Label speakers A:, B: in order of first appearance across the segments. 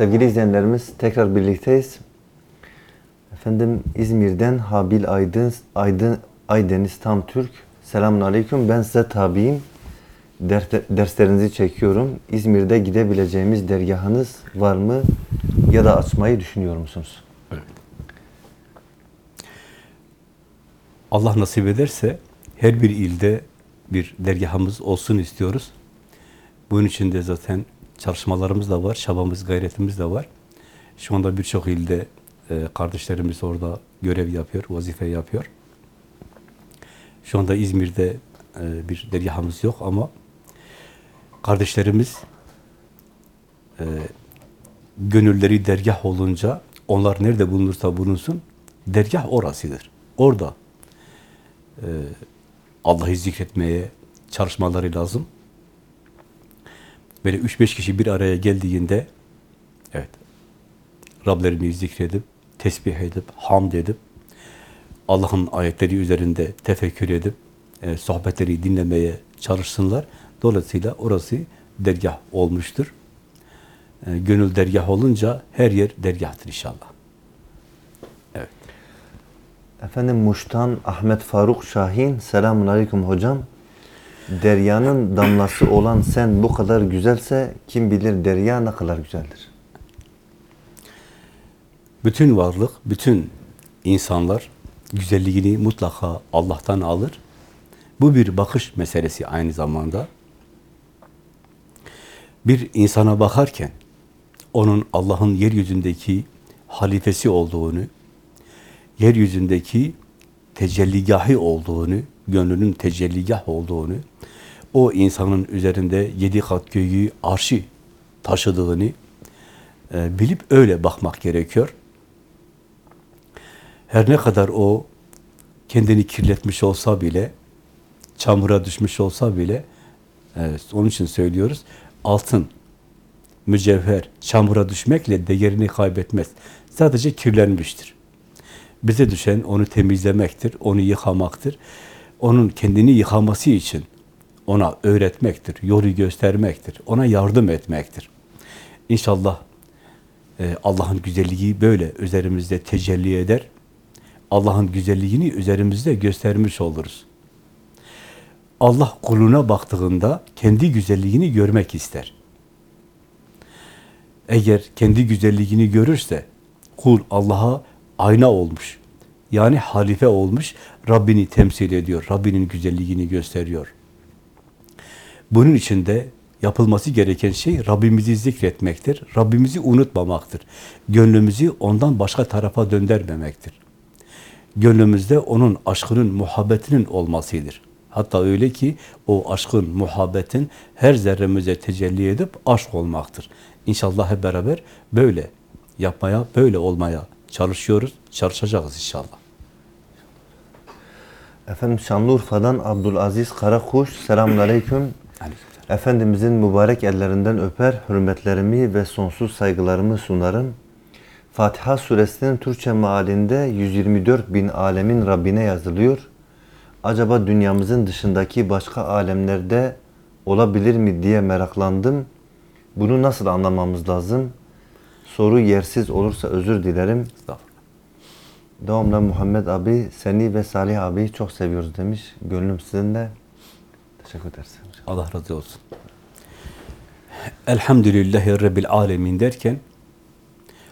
A: Sevgili izleyenlerimiz tekrar birlikteyiz. Efendim İzmir'den Habil Aydın, Aydın Aydeniz Tam Türk. Selamun Aleyküm. Ben size tabiyim. Ders- derslerinizi çekiyorum. İzmir'de gidebileceğimiz dergahınız var mı? Ya da açmayı düşünüyor musunuz?
B: Allah nasip ederse her bir ilde bir dergahımız olsun istiyoruz. Bunun için de zaten çalışmalarımız da var, çabamız, gayretimiz de var. Şu anda birçok ilde e, kardeşlerimiz orada görev yapıyor, vazife yapıyor. Şu anda İzmir'de e, bir dergahımız yok ama kardeşlerimiz e, gönülleri dergah olunca onlar nerede bulunursa bulunsun dergah orasıdır. Orada e, Allah'ı zikretmeye çalışmaları lazım. Böyle üç beş kişi bir araya geldiğinde evet Rablerini zikredip, tesbih edip, hamd edip Allah'ın ayetleri üzerinde tefekkür edip e, sohbetleri dinlemeye çalışsınlar. Dolayısıyla orası dergah olmuştur. E, gönül dergah olunca her yer dergahtır inşallah. Evet.
A: Efendim Muş'tan Ahmet Faruk Şahin. Selamun Aleyküm hocam. Deryanın damlası olan sen bu kadar güzelse kim bilir derya ne kadar güzeldir.
B: Bütün varlık, bütün insanlar güzelliğini mutlaka Allah'tan alır. Bu bir bakış meselesi aynı zamanda. Bir insana bakarken onun Allah'ın yeryüzündeki halifesi olduğunu, yeryüzündeki tecelligahı olduğunu, gönlünün tecelligah olduğunu, o insanın üzerinde yedi kat göğü, arşı taşıdığını e, bilip öyle bakmak gerekiyor. Her ne kadar o kendini kirletmiş olsa bile, çamura düşmüş olsa bile, evet, onun için söylüyoruz, altın, mücevher, çamura düşmekle değerini kaybetmez. Sadece kirlenmiştir. Bize düşen onu temizlemektir, onu yıkamaktır. Onun kendini yıkaması için ona öğretmektir, yolu göstermektir, ona yardım etmektir. İnşallah e, Allah'ın güzelliği böyle üzerimizde tecelli eder. Allah'ın güzelliğini üzerimizde göstermiş oluruz. Allah kuluna baktığında kendi güzelliğini görmek ister. Eğer kendi güzelliğini görürse kul Allah'a ayna olmuş. Yani halife olmuş, Rabbini temsil ediyor, Rabbinin güzelliğini gösteriyor. Bunun için de yapılması gereken şey Rabbimizi zikretmektir, Rabbimizi unutmamaktır. Gönlümüzü ondan başka tarafa döndürmemektir. Gönlümüzde onun aşkının, muhabbetinin olmasıdır. Hatta öyle ki o aşkın, muhabbetin her zerremize tecelli edip aşk olmaktır. İnşallah hep beraber böyle yapmaya, böyle olmaya çalışıyoruz, çalışacağız inşallah.
A: Efendim Şanlıurfa'dan Abdülaziz Karakuş. Selamun Aleyküm.
B: Aleykümselam.
A: Efendimizin mübarek ellerinden öper, hürmetlerimi ve sonsuz saygılarımı sunarım. Fatiha suresinin Türkçe mealinde 124 bin alemin Rabbine yazılıyor. Acaba dünyamızın dışındaki başka alemlerde olabilir mi diye meraklandım. Bunu nasıl anlamamız lazım? Soru yersiz olursa özür dilerim.
B: Estağfurullah.
A: Devamla Muhammed abi, seni ve Salih abi çok seviyoruz demiş. Gönlüm sizinle. Teşekkür ederiz.
B: Allah razı olsun. Elhamdülillahi Rabbil Alemin derken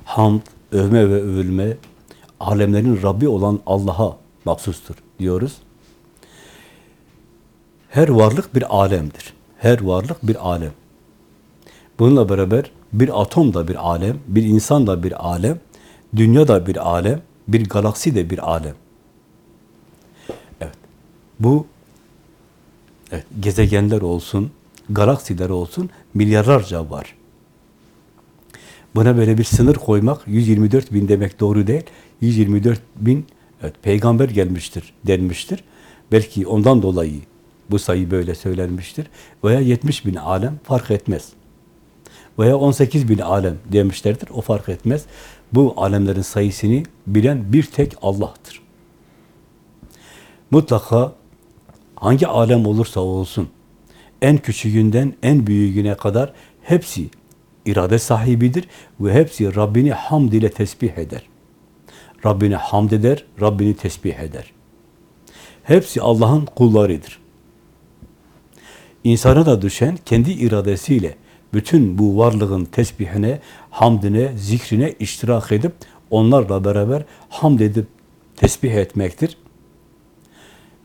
B: hamd, övme ve övülme alemlerin Rabbi olan Allah'a mahsustur diyoruz. Her varlık bir alemdir. Her varlık bir alem. Bununla beraber bir atom da bir alem, bir insan da bir alem, dünya da bir alem, bir galaksi de bir alem. Evet. Bu Evet, gezegenler olsun, galaksiler olsun milyarlarca var. Buna böyle bir sınır koymak 124 bin demek doğru değil. 124 bin evet, peygamber gelmiştir denmiştir. Belki ondan dolayı bu sayı böyle söylenmiştir. Veya 70 bin alem fark etmez. Veya 18 bin alem demişlerdir. O fark etmez. Bu alemlerin sayısını bilen bir tek Allah'tır. Mutlaka hangi alem olursa olsun, en küçüğünden en büyüğüne kadar hepsi irade sahibidir ve hepsi Rabbini hamd ile tesbih eder. Rabbini hamd eder, Rabbini tesbih eder. Hepsi Allah'ın kullarıdır. İnsana da düşen kendi iradesiyle bütün bu varlığın tesbihine, hamdine, zikrine iştirak edip onlarla beraber hamd edip tesbih etmektir.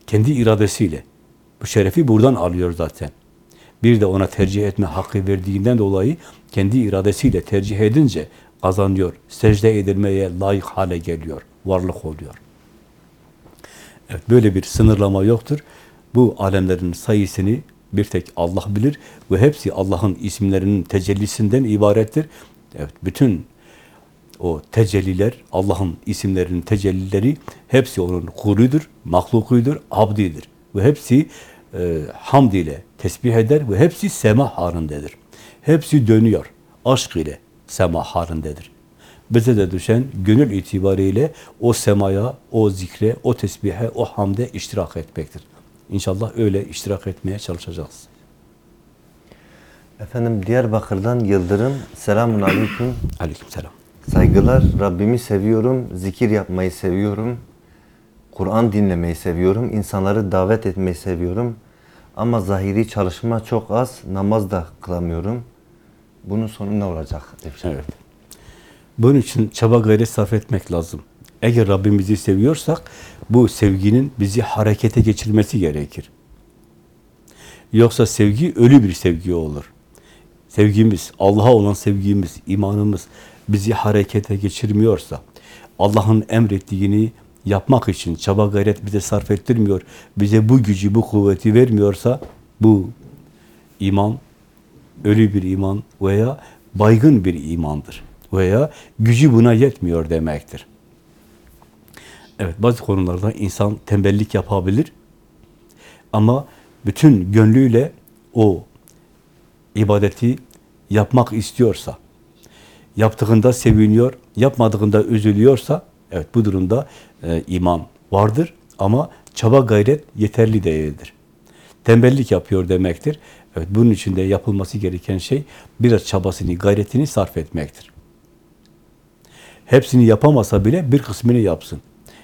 B: Kendi iradesiyle. Bu şerefi buradan alıyor zaten. Bir de ona tercih etme hakkı verdiğinden dolayı kendi iradesiyle tercih edince kazanıyor. Secde edilmeye layık hale geliyor. Varlık oluyor. Evet, böyle bir sınırlama yoktur. Bu alemlerin sayısını bir tek Allah bilir ve hepsi Allah'ın isimlerinin tecellisinden ibarettir. Evet, bütün o tecelliler, Allah'ın isimlerinin tecellileri hepsi onun kuludur, mahlukudur, abdidir. Ve hepsi e, hamd ile tesbih eder ve hepsi sema halindedir. Hepsi dönüyor. Aşk ile sema halindedir. Bize de düşen gönül itibariyle o semaya, o zikre, o tesbihe, o hamde iştirak etmektir. İnşallah öyle iştirak etmeye çalışacağız.
A: Efendim Diyarbakır'dan Yıldırım. Selamun Aleyküm.
B: Aleykümselam.
A: Saygılar. Rabbimi seviyorum. Zikir yapmayı seviyorum. Kur'an dinlemeyi seviyorum. insanları davet etmeyi seviyorum. Ama zahiri çalışma çok az. Namaz da kılamıyorum. Bunun sonu ne olacak?
B: Evet. Bunun için çaba gayret sarf etmek lazım. Eğer Rabbimizi seviyorsak bu sevginin bizi harekete geçirmesi gerekir. Yoksa sevgi ölü bir sevgi olur. Sevgimiz, Allah'a olan sevgimiz, imanımız bizi harekete geçirmiyorsa, Allah'ın emrettiğini yapmak için çaba gayret bize sarf ettirmiyor, bize bu gücü, bu kuvveti vermiyorsa, bu iman ölü bir iman veya baygın bir imandır. Veya gücü buna yetmiyor demektir. Evet, bazı konularda insan tembellik yapabilir. Ama bütün gönlüyle o ibadeti yapmak istiyorsa, yaptığında seviniyor, yapmadığında üzülüyorsa, evet bu durumda e, iman vardır ama çaba gayret yeterli değildir. Tembellik yapıyor demektir. Evet, bunun için de yapılması gereken şey biraz çabasını, gayretini sarf etmektir. Hepsini yapamasa bile bir kısmını yapsın.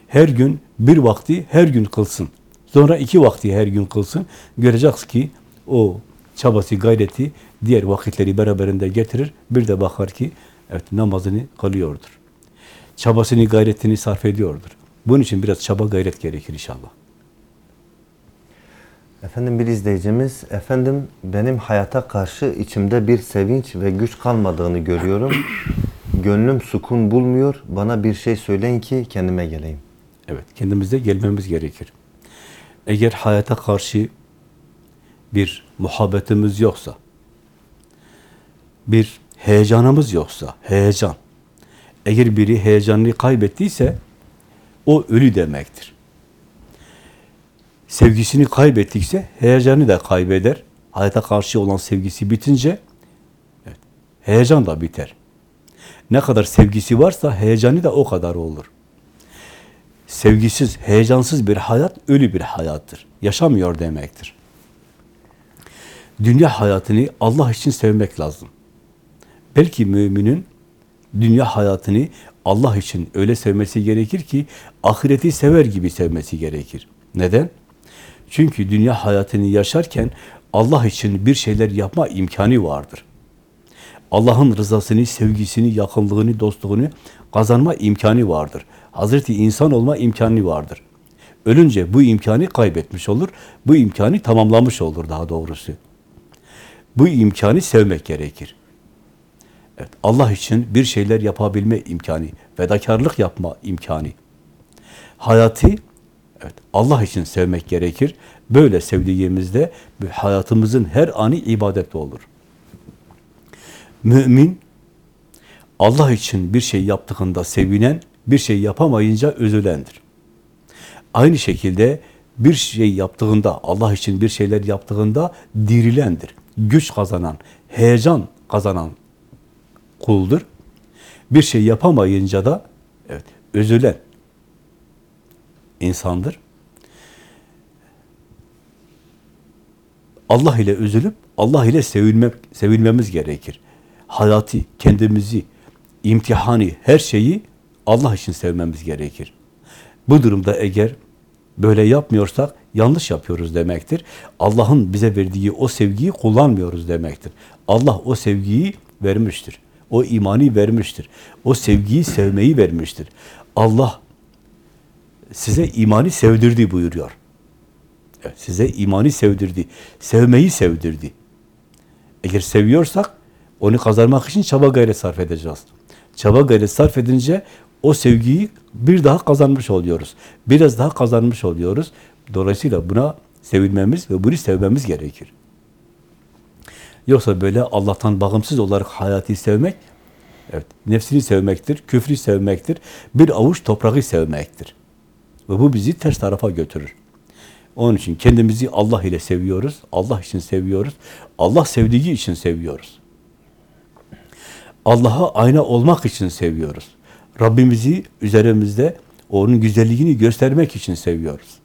B: Her gün bir vakti her gün kılsın. Sonra iki vakti her gün kılsın. Göreceğiz ki o çabası, gayreti diğer vakitleri beraberinde getirir. Bir de bakar ki evet namazını kılıyordur. Çabasını, gayretini sarf ediyordur. Bunun için biraz çaba gayret gerekir inşallah.
A: Efendim bir izleyicimiz, efendim benim hayata karşı içimde bir sevinç ve güç kalmadığını görüyorum. Gönlüm sukun bulmuyor. Bana bir şey söyleyin ki kendime geleyim.
B: Evet, kendimize gelmemiz gerekir. Eğer hayata karşı bir muhabbetimiz yoksa, bir heyecanımız yoksa, heyecan, eğer biri heyecanını kaybettiyse, o ölü demektir. Sevgisini kaybettikse, heyecanı da kaybeder. Hayata karşı olan sevgisi bitince, evet, heyecan da biter. Ne kadar sevgisi varsa, heyecanı da o kadar olur sevgisiz, heyecansız bir hayat ölü bir hayattır. Yaşamıyor demektir. Dünya hayatını Allah için sevmek lazım. Belki müminin dünya hayatını Allah için öyle sevmesi gerekir ki ahireti sever gibi sevmesi gerekir. Neden? Çünkü dünya hayatını yaşarken Allah için bir şeyler yapma imkanı vardır. Allah'ın rızasını, sevgisini, yakınlığını, dostluğunu kazanma imkanı vardır. Hazreti insan olma imkanı vardır. Ölünce bu imkanı kaybetmiş olur. Bu imkanı tamamlamış olur daha doğrusu. Bu imkanı sevmek gerekir. Evet, Allah için bir şeyler yapabilme imkanı, fedakarlık yapma imkanı. Hayatı evet, Allah için sevmek gerekir. Böyle sevdiğimizde hayatımızın her anı ibadet olur. Mümin Allah için bir şey yaptığında sevinen, bir şey yapamayınca üzülendir. Aynı şekilde bir şey yaptığında, Allah için bir şeyler yaptığında dirilendir. Güç kazanan, heyecan kazanan kuldur. Bir şey yapamayınca da evet, üzülen insandır. Allah ile üzülüp Allah ile sevilmek, sevilmemiz gerekir. hayatı, kendimizi, imtihanı, her şeyi Allah için sevmemiz gerekir. Bu durumda eğer böyle yapmıyorsak yanlış yapıyoruz demektir. Allah'ın bize verdiği o sevgiyi kullanmıyoruz demektir. Allah o sevgiyi vermiştir. O imani vermiştir. O sevgiyi sevmeyi vermiştir. Allah size imani sevdirdi buyuruyor. Evet, size imani sevdirdi. Sevmeyi sevdirdi. Eğer seviyorsak onu kazanmak için çaba gayret sarf edeceğiz. Çaba gayret sarf edince o sevgiyi bir daha kazanmış oluyoruz. Biraz daha kazanmış oluyoruz. Dolayısıyla buna sevilmemiz ve bunu sevmemiz gerekir. Yoksa böyle Allah'tan bağımsız olarak hayatı sevmek, evet, nefsini sevmektir, küfrü sevmektir, bir avuç toprağı sevmektir. Ve bu bizi ters tarafa götürür. Onun için kendimizi Allah ile seviyoruz, Allah için seviyoruz, Allah sevdiği için seviyoruz. Allah'a ayna olmak için seviyoruz. Rabbimizi üzerimizde onun güzelliğini göstermek için seviyoruz.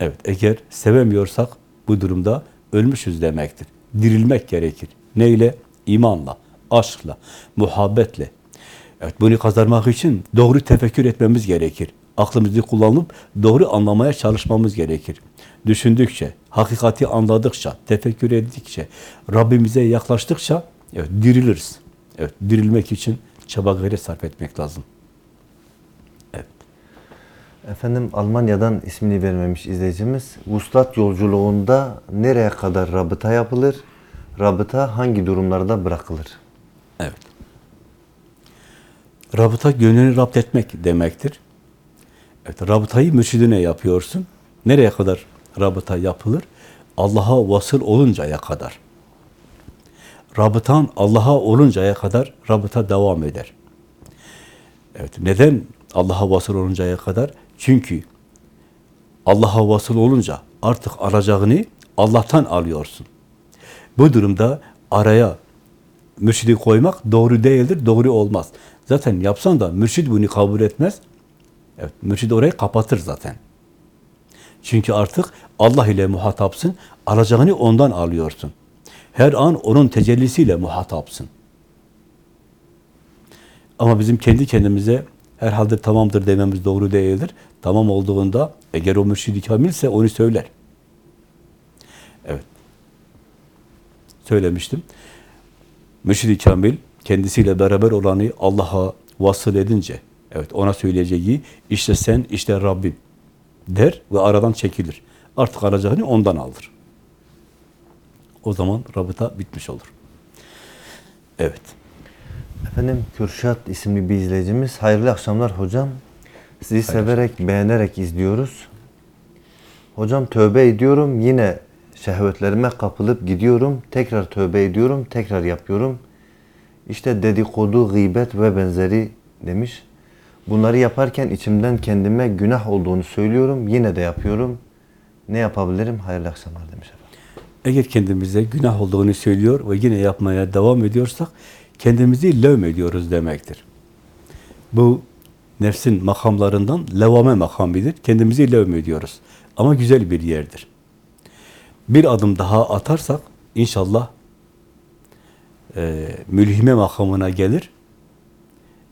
B: Evet, eğer sevemiyorsak bu durumda ölmüşüz demektir. Dirilmek gerekir. Neyle? İmanla, aşkla, muhabbetle. Evet, bunu kazanmak için doğru tefekkür etmemiz gerekir. Aklımızı kullanıp doğru anlamaya çalışmamız gerekir. Düşündükçe, hakikati anladıkça, tefekkür ettikçe, Rabbimize yaklaştıkça evet, diriliriz. Evet, dirilmek için çaba gayret sarf etmek lazım. Evet.
A: Efendim Almanya'dan ismini vermemiş izleyicimiz. Vuslat yolculuğunda nereye kadar rabıta yapılır? Rabıta hangi durumlarda bırakılır?
B: Evet. Rabıta gönlünü rapt etmek demektir. Evet, rabıtayı mürşidine yapıyorsun. Nereye kadar rabıta yapılır? Allah'a vasıl oluncaya kadar. Rabıtan Allah'a oluncaya kadar rabıta devam eder. Evet, neden Allah'a vasıl oluncaya kadar? Çünkü Allah'a vasıl olunca artık alacağını Allah'tan alıyorsun. Bu durumda araya mürşidi koymak doğru değildir, doğru olmaz. Zaten yapsan da mürşid bunu kabul etmez. Evet, mürşid orayı kapatır zaten. Çünkü artık Allah ile muhatapsın, alacağını ondan alıyorsun. Her an onun tecellisiyle muhatapsın. Ama bizim kendi kendimize herhalde tamamdır dememiz doğru değildir. Tamam olduğunda eğer o mürşidi kamilse onu söyler. Evet. Söylemiştim. Mürşid-i Kamil kendisiyle beraber olanı Allah'a vasıl edince, evet ona söyleyeceği işte sen, işte Rabbim der ve aradan çekilir. Artık alacağını ondan alır. O zaman rabıta bitmiş olur. Evet.
A: Efendim Kürşat isimli bir izleyicimiz. Hayırlı akşamlar hocam. Sizi severek, beğenerek izliyoruz. Hocam tövbe ediyorum. Yine şehvetlerime kapılıp gidiyorum. Tekrar tövbe ediyorum. Tekrar yapıyorum. İşte dedikodu, gıybet ve benzeri demiş. Bunları yaparken içimden kendime günah olduğunu söylüyorum. Yine de yapıyorum. Ne yapabilirim? Hayırlı akşamlar demiş.
B: Eğer kendimize günah olduğunu söylüyor ve yine yapmaya devam ediyorsak kendimizi levm ediyoruz demektir. Bu nefsin makamlarından levame makamidir. Kendimizi levm ediyoruz. Ama güzel bir yerdir. Bir adım daha atarsak inşallah e, mülhime makamına gelir.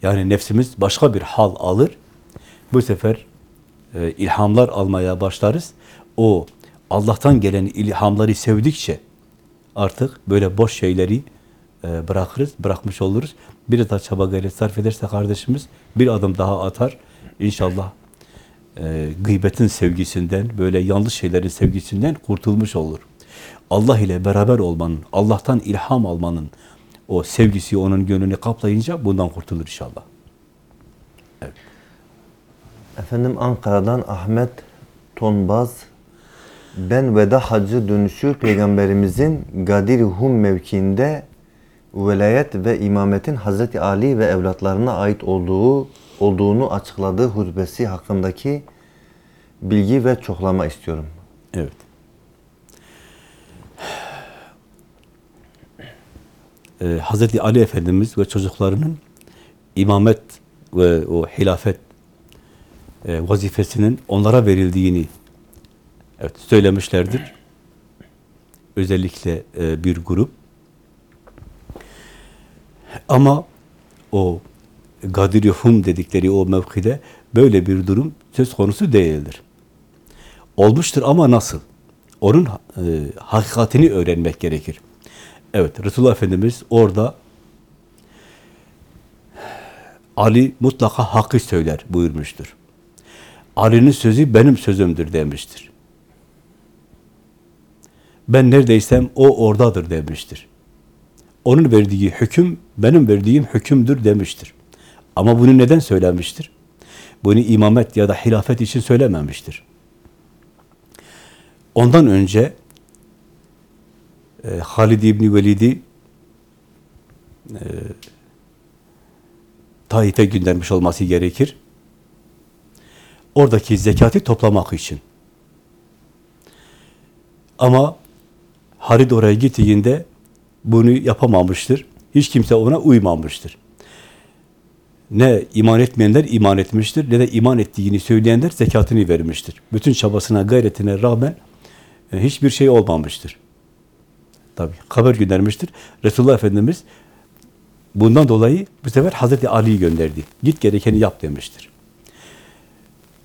B: Yani nefsimiz başka bir hal alır. Bu sefer e, ilhamlar almaya başlarız. O Allah'tan gelen ilhamları sevdikçe artık böyle boş şeyleri e, bırakırız, bırakmış oluruz. Bir daha çaba gayret sarf ederse kardeşimiz bir adım daha atar. İnşallah e, gıybetin sevgisinden, böyle yanlış şeylerin sevgisinden kurtulmuş olur. Allah ile beraber olmanın, Allah'tan ilham almanın o sevgisi onun gönlünü kaplayınca bundan kurtulur inşallah.
A: Efendim Ankara'dan Ahmet Tonbaz ben veda hacı dönüşü peygamberimizin Gadir Hum mevkiinde velayet ve imametin Hazreti Ali ve evlatlarına ait olduğu olduğunu açıkladığı hutbesi hakkındaki bilgi ve çoklama istiyorum.
B: Evet. Ee, Hazreti Ali Efendimiz ve çocuklarının imamet ve o hilafet e, vazifesinin onlara verildiğini evet, söylemişlerdir. Özellikle e, bir grup. Ama o Gadir-i Hum dedikleri o mevkide böyle bir durum söz konusu değildir. Olmuştur ama nasıl? Onun e, hakikatini öğrenmek gerekir. Evet, Resulullah Efendimiz orada Ali mutlaka hakkı söyler buyurmuştur. Ali'nin sözü benim sözümdür demiştir. Ben neredeysem o oradadır demiştir. Onun verdiği hüküm benim verdiğim hükümdür demiştir. Ama bunu neden söylemiştir? Bunu imamet ya da hilafet için söylememiştir. Ondan önce e, Halid İbni Velid'i e, Taif'e göndermiş olması gerekir. Oradaki zekatı toplamak için. Ama Halid oraya gittiğinde bunu yapamamıştır. Hiç kimse ona uymamıştır. Ne iman etmeyenler iman etmiştir, ne de iman ettiğini söyleyenler zekatını vermiştir. Bütün çabasına, gayretine rağmen e, hiçbir şey olmamıştır. Tabi haber göndermiştir. Resulullah Efendimiz bundan dolayı bu sefer Hazreti Ali'yi gönderdi. Git gerekeni yap demiştir.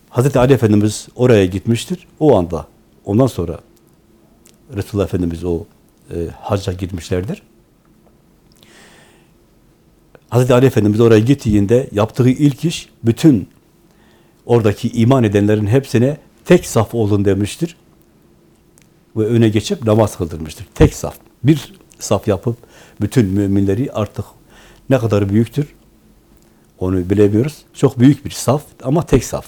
B: Hazreti Ali Efendimiz oraya gitmiştir. O anda, ondan sonra Resulullah Efendimiz o e, hacca gitmişlerdir. Hazreti Ali Efendimiz oraya gittiğinde yaptığı ilk iş bütün oradaki iman edenlerin hepsine tek saf olun demiştir. Ve öne geçip namaz kıldırmıştır. Tek saf. Bir saf yapıp bütün müminleri artık ne kadar büyüktür onu bilemiyoruz. Çok büyük bir saf ama tek saf.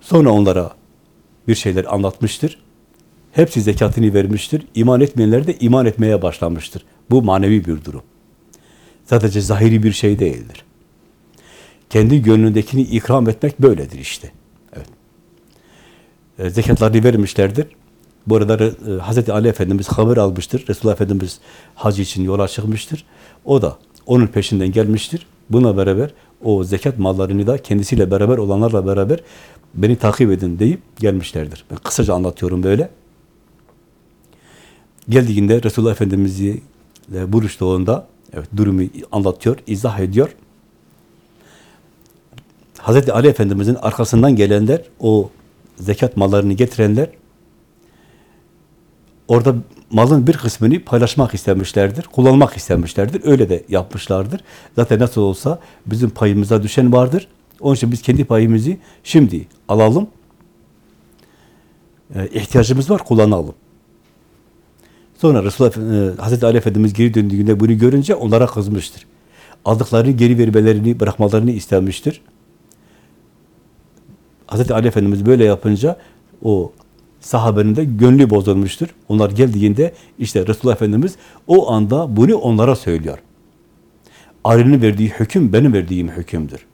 B: Sonra onlara bir şeyler anlatmıştır. Hepsi zekatını vermiştir. İman etmeyenler de iman etmeye başlamıştır. Bu manevi bir durum. Sadece zahiri bir şey değildir. Kendi gönlündekini ikram etmek böyledir işte. Evet. E, zekatlarını vermişlerdir. Bu arada e, Hz. Ali Efendimiz haber almıştır. Resulullah Efendimiz hac için yola çıkmıştır. O da onun peşinden gelmiştir. Buna beraber o zekat mallarını da kendisiyle beraber olanlarla beraber beni takip edin deyip gelmişlerdir. Ben kısaca anlatıyorum böyle. Geldiğinde Resulullah Efendimiz'i buluştuğunda evet, durumu anlatıyor, izah ediyor. Hazreti Ali Efendimiz'in arkasından gelenler, o zekat mallarını getirenler, orada malın bir kısmını paylaşmak istemişlerdir, kullanmak istemişlerdir. Öyle de yapmışlardır. Zaten nasıl olsa bizim payımıza düşen vardır. Onun için biz kendi payımızı şimdi alalım. Ee, ihtiyacımız var, kullanalım. Sonra Resulullah e, Hazreti Ali Efendimiz geri döndüğünde bunu görünce onlara kızmıştır. Aldıklarını geri vermelerini, bırakmalarını istemiştir. Hazreti Ali Efendimiz böyle yapınca o sahabenin de gönlü bozulmuştur. Onlar geldiğinde işte Resulullah Efendimiz o anda bunu onlara söylüyor. Ali'nin verdiği hüküm benim verdiğim hükümdür.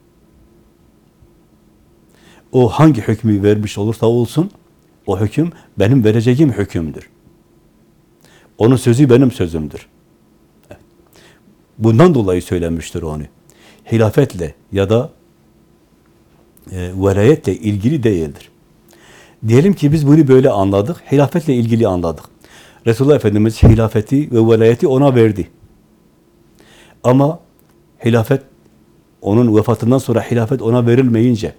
B: O hangi hükmü vermiş olursa olsun o hüküm benim vereceğim hükümdür. Onun sözü benim sözümdür. Bundan dolayı söylemiştir onu. Hilafetle ya da e, velayetle ilgili değildir. Diyelim ki biz bunu böyle anladık, hilafetle ilgili anladık. Resulullah Efendimiz hilafeti ve velayeti ona verdi. Ama hilafet, onun vefatından sonra hilafet ona verilmeyince,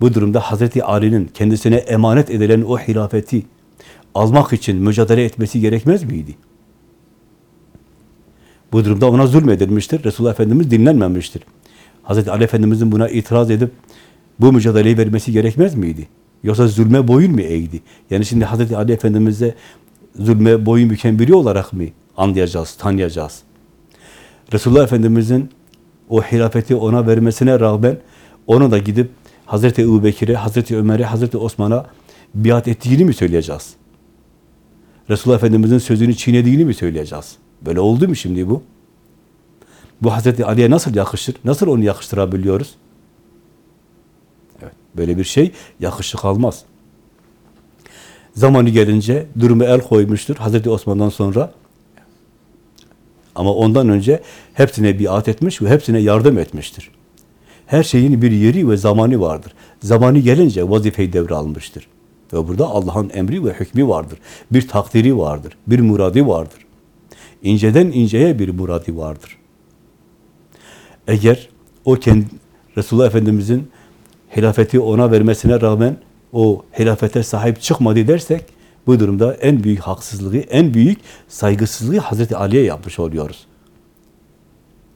B: bu durumda Hazreti Ali'nin kendisine emanet edilen o hilafeti almak için mücadele etmesi gerekmez miydi? Bu durumda ona zulmedilmiştir. Resulullah Efendimiz dinlenmemiştir. Hazreti Ali Efendimizin buna itiraz edip bu mücadeleyi vermesi gerekmez miydi? Yoksa zulme boyun mu eğdi? Yani şimdi Hazreti Ali Efendimiz'e zulme boyun büken biri olarak mı anlayacağız, tanıyacağız? Resulullah Efendimiz'in o hilafeti ona vermesine rağmen onu da gidip Hazreti Ebu Bekir'e, Hazreti Ömer'e, Hazreti Osman'a biat ettiğini mi söyleyeceğiz? Resulullah Efendimiz'in sözünü çiğnediğini mi söyleyeceğiz? Böyle oldu mu şimdi bu? Bu Hazreti Ali'ye nasıl yakışır? Nasıl onu yakıştırabiliyoruz? Evet, böyle bir şey yakışık almaz. Zamanı gelince durumu el koymuştur Hazreti Osman'dan sonra. Ama ondan önce hepsine biat etmiş ve hepsine yardım etmiştir. Her şeyin bir yeri ve zamanı vardır. Zamanı gelince vazifeyi devralmıştır. Ve burada Allah'ın emri ve hükmü vardır. Bir takdiri vardır, bir muradi vardır. inceden inceye bir muradi vardır. Eğer o kendi Resulullah Efendimizin hilafeti ona vermesine rağmen o hilafete sahip çıkmadı dersek bu durumda en büyük haksızlığı, en büyük saygısızlığı Hazreti Ali'ye yapmış oluyoruz.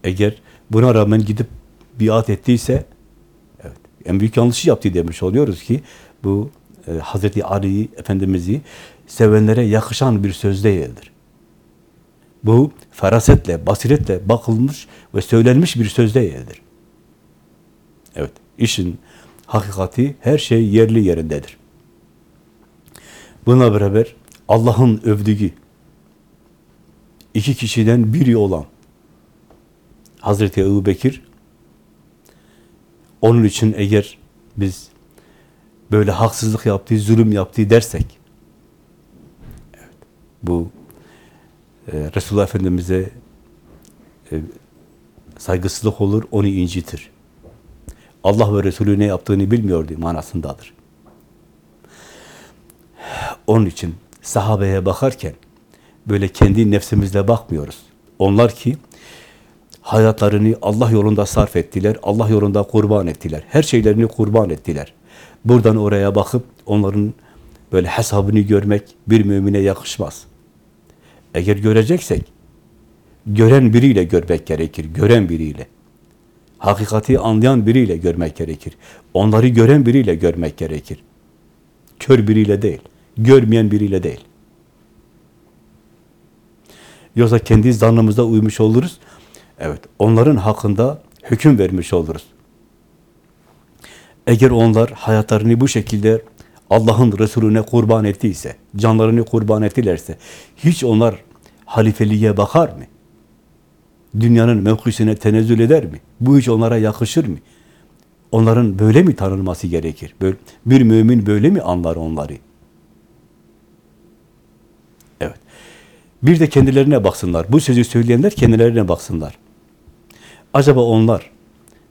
B: Eğer buna rağmen gidip biat ettiyse evet, en büyük yanlışı yaptı demiş oluyoruz ki bu e, Hazreti Ali Efendimiz'i sevenlere yakışan bir söz değildir. Bu ferasetle, basiretle bakılmış ve söylenmiş bir söz değildir. Evet, işin hakikati her şey yerli yerindedir. Bununla beraber Allah'ın övdüğü iki kişiden biri olan Hazreti Ebu Bekir onun için eğer biz böyle haksızlık yaptığı, zulüm yaptığı dersek evet, bu e, Resulullah Efendimiz'e e, saygısızlık olur, onu incitir. Allah ve Resulü ne yaptığını bilmiyordu manasındadır. Onun için sahabeye bakarken böyle kendi nefsimizle bakmıyoruz. Onlar ki hayatlarını Allah yolunda sarf ettiler, Allah yolunda kurban ettiler. Her şeylerini kurban ettiler. Buradan oraya bakıp onların böyle hesabını görmek bir mümine yakışmaz. Eğer göreceksek, gören biriyle görmek gerekir, gören biriyle. Hakikati anlayan biriyle görmek gerekir. Onları gören biriyle görmek gerekir. Kör biriyle değil, görmeyen biriyle değil. Yoksa kendi zannımıza uymuş oluruz. Evet, onların hakkında hüküm vermiş oluruz. Eğer onlar hayatlarını bu şekilde Allah'ın Resulüne kurban ettiyse, canlarını kurban ettilerse, hiç onlar halifeliğe bakar mı? Dünyanın mevkisine tenezzül eder mi? Bu hiç onlara yakışır mı? Onların böyle mi tanınması gerekir? Böyle, bir mümin böyle mi anlar onları? Evet. Bir de kendilerine baksınlar. Bu sözü söyleyenler kendilerine baksınlar. Acaba onlar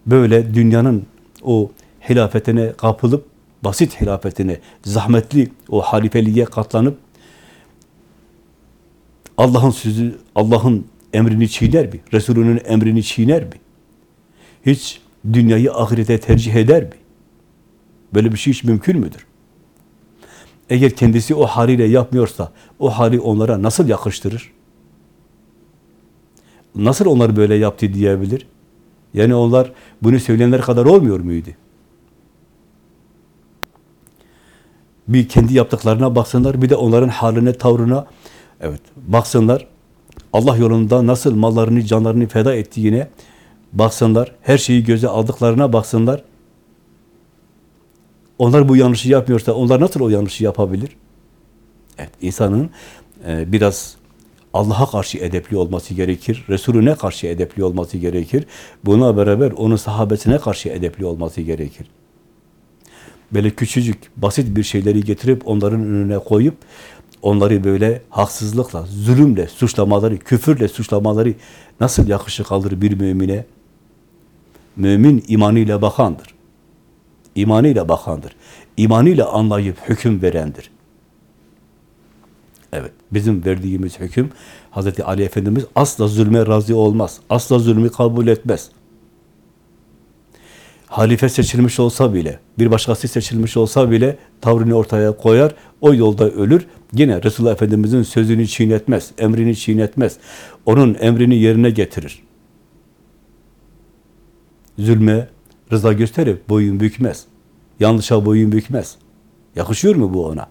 B: böyle dünyanın o hilafetine kapılıp, basit hilafetine, zahmetli o halifeliğe katlanıp Allah'ın sözü, Allah'ın emrini çiğner mi? Resulünün emrini çiğner mi? Hiç dünyayı ahirete tercih eder mi? Böyle bir şey hiç mümkün müdür? Eğer kendisi o haliyle yapmıyorsa, o hali onlara nasıl yakıştırır? Nasıl onlar böyle yaptı diyebilir? Yani onlar bunu söyleyenler kadar olmuyor muydu? Bir kendi yaptıklarına baksınlar, bir de onların haline, tavrına evet baksınlar. Allah yolunda nasıl mallarını, canlarını feda ettiğine baksınlar. Her şeyi göze aldıklarına baksınlar. Onlar bu yanlışı yapmıyorsa onlar nasıl o yanlışı yapabilir? Evet, insanın e, biraz Allah'a karşı edepli olması gerekir. Resulüne karşı edepli olması gerekir. Buna beraber onun sahabesine karşı edepli olması gerekir. Böyle küçücük, basit bir şeyleri getirip onların önüne koyup onları böyle haksızlıkla, zulümle suçlamaları, küfürle suçlamaları nasıl yakışık alır bir mümine? Mümin imanıyla bakandır. İmanıyla bakandır. İmanıyla anlayıp hüküm verendir. Evet, bizim verdiğimiz hüküm Hz. Ali Efendimiz asla zulme razı olmaz. Asla zulmü kabul etmez. Halife seçilmiş olsa bile, bir başkası seçilmiş olsa bile tavrını ortaya koyar, o yolda ölür. Yine Resulullah Efendimiz'in sözünü çiğnetmez, emrini çiğnetmez. Onun emrini yerine getirir. Zulme rıza gösterip boyun bükmez. Yanlışa boyun bükmez. Yakışıyor mu bu ona?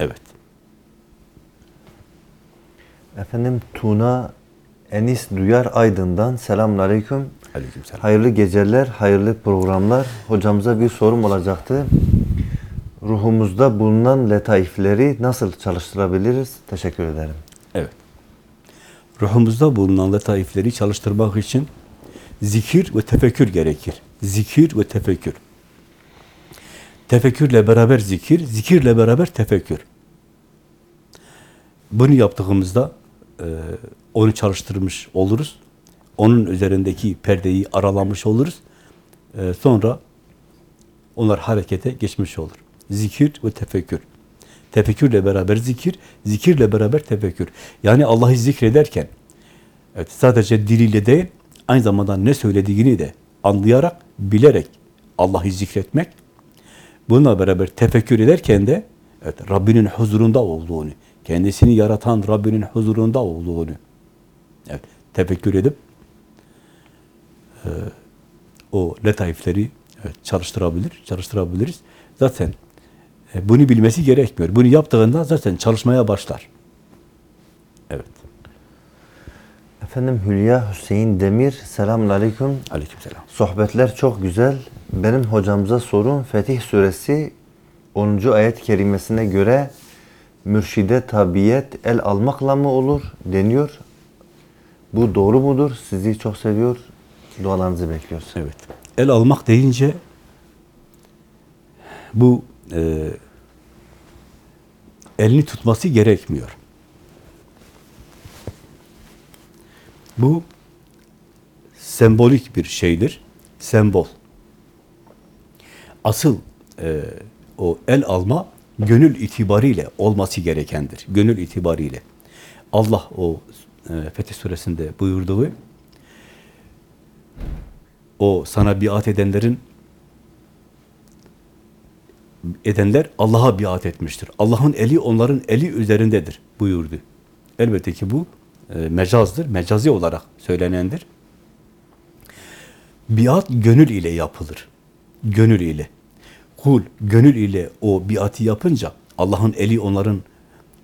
B: Evet.
A: Efendim Tuna Enis Duyar Aydın'dan selamünaleyküm.
B: Aleykümselam.
A: Hayırlı geceler, hayırlı programlar. Hocamıza bir sorum olacaktı. Ruhumuzda bulunan letaifleri nasıl çalıştırabiliriz? Teşekkür ederim.
B: Evet. Ruhumuzda bulunan letaifleri çalıştırmak için zikir ve tefekkür gerekir. Zikir ve tefekkür. Tefekkürle beraber zikir, zikirle beraber tefekkür. Bunu yaptığımızda e, onu çalıştırmış oluruz. Onun üzerindeki perdeyi aralamış oluruz. E, sonra onlar harekete geçmiş olur. Zikir ve tefekkür. Tefekkürle beraber zikir, zikirle beraber tefekkür. Yani Allah'ı zikrederken evet, sadece diliyle değil, aynı zamanda ne söylediğini de anlayarak, bilerek Allah'ı zikretmek, bununla beraber tefekkür ederken de evet, Rabbinin huzurunda olduğunu, kendisini yaratan Rabbinin huzurunda olduğunu evet, tefekkür edip e, o letaifleri evet, çalıştırabilir, çalıştırabiliriz. Zaten e, bunu bilmesi gerekmiyor. Bunu yaptığında zaten çalışmaya başlar. Evet.
A: Efendim Hülya Hüseyin Demir, selamun aleyküm.
B: Aleykümselam.
A: Sohbetler çok güzel. Benim hocamıza sorun Fetih Suresi 10. ayet kerimesine göre mürşide tabiyet el almakla mı olur deniyor. Bu doğru mudur? Sizi çok seviyor. Dualarınızı bekliyoruz.
B: Evet. El almak deyince bu e, elini tutması gerekmiyor. Bu sembolik bir şeydir. Sembol. Asıl e, o el alma gönül itibariyle olması gerekendir. Gönül itibariyle. Allah o e, Fetih Suresinde buyurduğu o sana biat edenlerin edenler Allah'a biat etmiştir. Allah'ın eli onların eli üzerindedir buyurdu. Elbette ki bu e, mecazdır, mecazi olarak söylenendir. Biat gönül ile yapılır. Gönül ile. Kul gönül ile o biatı yapınca Allah'ın eli onların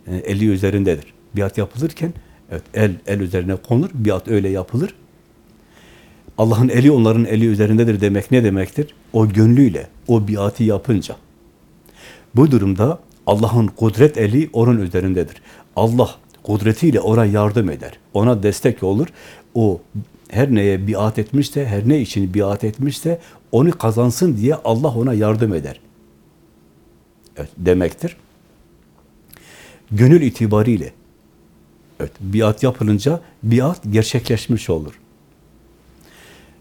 B: e, eli üzerindedir. Biat yapılırken evet el el üzerine konur, biat öyle yapılır. Allah'ın eli onların eli üzerindedir demek ne demektir? O gönlüyle, o biatı yapınca. Bu durumda Allah'ın kudret eli onun üzerindedir. Allah kudretiyle ona yardım eder. Ona destek olur. O her neye biat etmişse, her ne için biat etmişse onu kazansın diye Allah ona yardım eder. Evet, demektir. Gönül itibariyle evet, biat yapılınca biat gerçekleşmiş olur.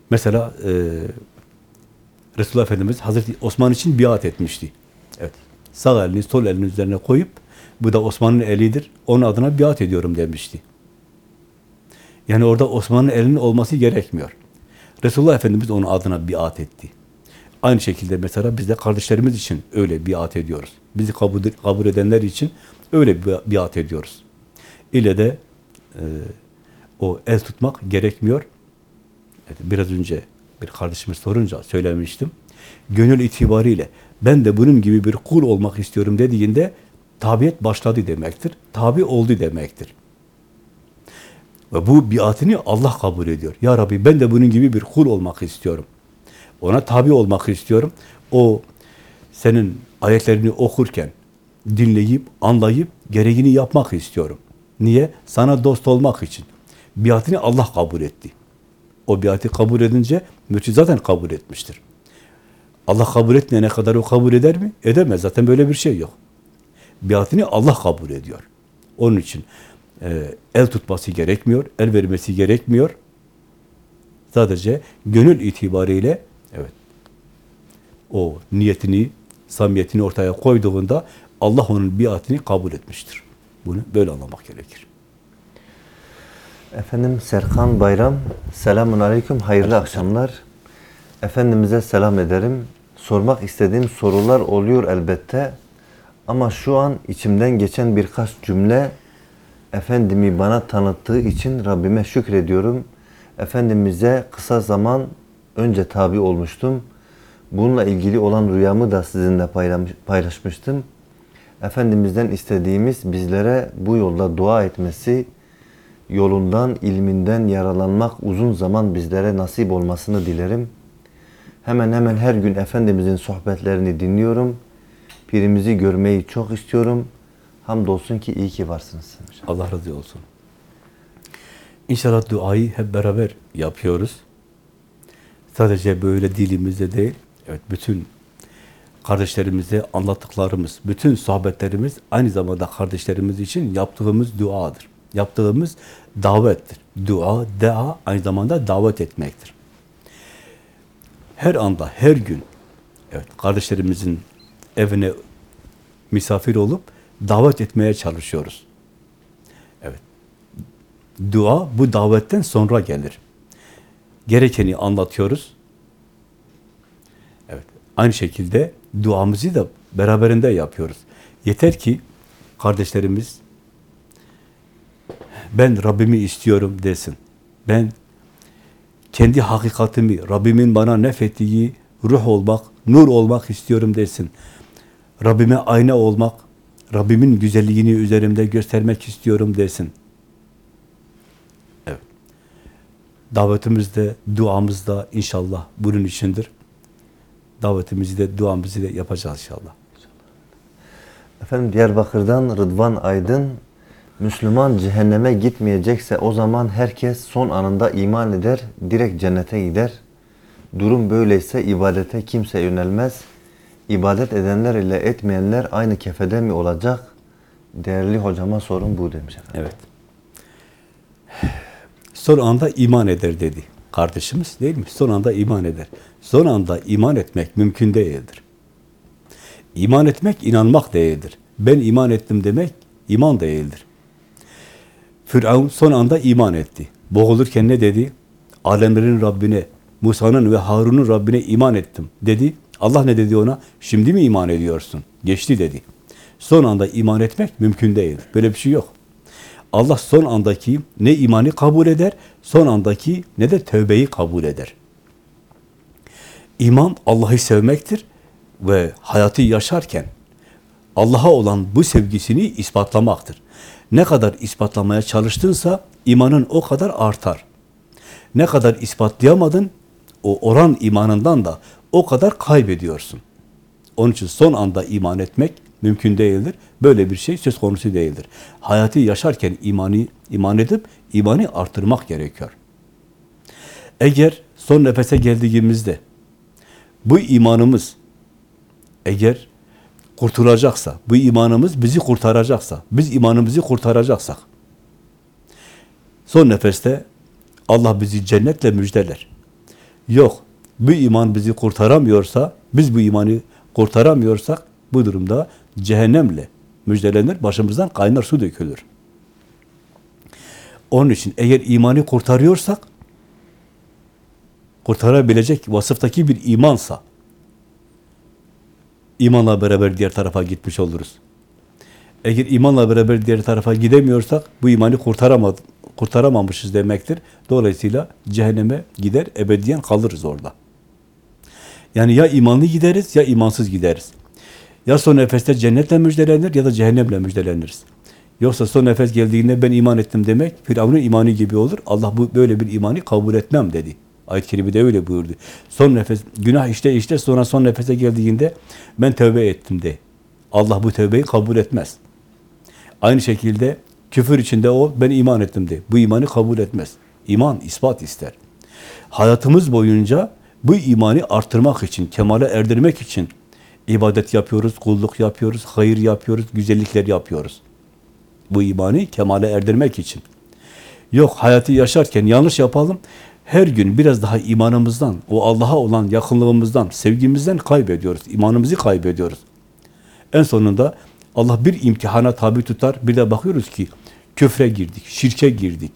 B: Mesela e, Resulullah Efendimiz Hazreti Osman için biat etmişti. Evet. Sağ elini sol elinin üzerine koyup bu da Osman'ın elidir. Onun adına biat ediyorum demişti. Yani orada Osman'ın elinin olması gerekmiyor. Resulullah Efendimiz onun adına biat etti. Aynı şekilde mesela biz de kardeşlerimiz için öyle biat ediyoruz. Bizi kabul, kabul edenler için öyle biat ediyoruz. İle de e, o el tutmak gerekmiyor. Biraz önce bir kardeşimiz sorunca söylemiştim. Gönül itibariyle ben de bunun gibi bir kul olmak istiyorum dediğinde tabiyet başladı demektir. Tabi oldu demektir. Ve bu biatini Allah kabul ediyor. Ya Rabbi ben de bunun gibi bir kul olmak istiyorum. Ona tabi olmak istiyorum. O senin ayetlerini okurken dinleyip, anlayıp gereğini yapmak istiyorum. Niye? Sana dost olmak için. Biatini Allah kabul etti. O biatı kabul edince mürşid zaten kabul etmiştir. Allah kabul etmeyene kadar o kabul eder mi? Edemez. Zaten böyle bir şey yok. Biatini Allah kabul ediyor. Onun için e, el tutması gerekmiyor, el vermesi gerekmiyor. Sadece gönül itibariyle evet o niyetini, samimiyetini ortaya koyduğunda Allah onun biatini kabul etmiştir. Bunu böyle anlamak gerekir.
A: Efendim Serkan Bayram, selamun aleyküm, hayırlı akşamlar. Efendimiz'e selam ederim. Sormak istediğim sorular oluyor elbette. Ama şu an içimden geçen birkaç cümle Efendim'i bana tanıttığı için Rabbime şükrediyorum. Efendimiz'e kısa zaman önce tabi olmuştum. Bununla ilgili olan rüyamı da sizinle paylaşmıştım. Efendimiz'den istediğimiz bizlere bu yolda dua etmesi, yolundan, ilminden yaralanmak uzun zaman bizlere nasip olmasını dilerim. Hemen hemen her gün Efendimizin sohbetlerini dinliyorum. Pirimizi görmeyi çok istiyorum. Hamdolsun ki iyi ki varsınız.
B: Allah razı olsun. İnşallah duayı hep beraber yapıyoruz. Sadece böyle dilimizde değil, evet bütün kardeşlerimize anlattıklarımız, bütün sohbetlerimiz aynı zamanda kardeşlerimiz için yaptığımız duadır. Yaptığımız davettir. Dua, dua aynı zamanda davet etmektir. Her anda, her gün evet kardeşlerimizin evine misafir olup davet etmeye çalışıyoruz. Evet. Dua bu davetten sonra gelir. Gerekeni anlatıyoruz. Evet. Aynı şekilde duamızı da beraberinde yapıyoruz. Yeter ki kardeşlerimiz ben Rabbimi istiyorum desin. Ben kendi hakikatimi, Rabbimin bana nefettiği ruh olmak, nur olmak istiyorum desin. Rabbime ayna olmak, Rabbimin güzelliğini üzerimde göstermek istiyorum desin. Evet. Davetimizde, duamızda inşallah bunun içindir. Davetimizi de, duamızı da yapacağız inşallah.
A: Efendim Diyarbakır'dan Rıdvan Aydın Müslüman cehenneme gitmeyecekse o zaman herkes son anında iman eder, direkt cennete gider. Durum böyleyse ibadete kimse yönelmez. İbadet edenler ile etmeyenler aynı kefede mi olacak? Değerli hocama sorun bu demiş efendim.
B: Evet. Son anda iman eder dedi kardeşimiz değil mi? Son anda iman eder. Son anda iman etmek mümkün değildir. İman etmek inanmak değildir. Ben iman ettim demek iman değildir. Firavun son anda iman etti. Boğulurken ne dedi? Alemlerin Rabbine, Musa'nın ve Harun'un Rabbine iman ettim dedi. Allah ne dedi ona? Şimdi mi iman ediyorsun? Geçti dedi. Son anda iman etmek mümkün değil. Böyle bir şey yok. Allah son andaki ne imanı kabul eder, son andaki ne de tövbeyi kabul eder. İman Allah'ı sevmektir ve hayatı yaşarken Allah'a olan bu sevgisini ispatlamaktır. Ne kadar ispatlamaya çalıştınsa imanın o kadar artar. Ne kadar ispatlayamadın, o oran imanından da o kadar kaybediyorsun. Onun için son anda iman etmek mümkün değildir. Böyle bir şey söz konusu değildir. Hayatı yaşarken imani iman edip imanı artırmak gerekiyor. Eğer son nefese geldiğimizde bu imanımız eğer kurtulacaksa, bu imanımız bizi kurtaracaksa, biz imanımızı kurtaracaksak, son nefeste Allah bizi cennetle müjdeler. Yok, bu iman bizi kurtaramıyorsa, biz bu imanı kurtaramıyorsak, bu durumda cehennemle müjdelenir, başımızdan kaynar su dökülür. Onun için eğer imanı kurtarıyorsak, kurtarabilecek vasıftaki bir imansa, imanla beraber diğer tarafa gitmiş oluruz. Eğer imanla beraber diğer tarafa gidemiyorsak bu imanı kurtaramadı, kurtaramamışız demektir. Dolayısıyla cehenneme gider, ebediyen kalırız orada. Yani ya imanlı gideriz ya imansız gideriz. Ya son nefeste cennetle müjdelenir ya da cehennemle müjdeleniriz. Yoksa son nefes geldiğinde ben iman ettim demek Firavun'un imanı gibi olur. Allah bu böyle bir imanı kabul etmem dedi. Ayet-i Kerime'de öyle buyurdu. Son nefes, günah işte işte sonra son nefese geldiğinde ben tövbe ettim de. Allah bu tövbeyi kabul etmez. Aynı şekilde küfür içinde o ben iman ettim de. Bu imanı kabul etmez. İman ispat ister. Hayatımız boyunca bu imanı artırmak için, kemale erdirmek için ibadet yapıyoruz, kulluk yapıyoruz, hayır yapıyoruz, güzellikler yapıyoruz. Bu imanı kemale erdirmek için. Yok hayatı yaşarken yanlış yapalım, her gün biraz daha imanımızdan, o Allah'a olan yakınlığımızdan, sevgimizden kaybediyoruz. imanımızı kaybediyoruz. En sonunda Allah bir imtihana tabi tutar. Bir de bakıyoruz ki küfre girdik, şirke girdik.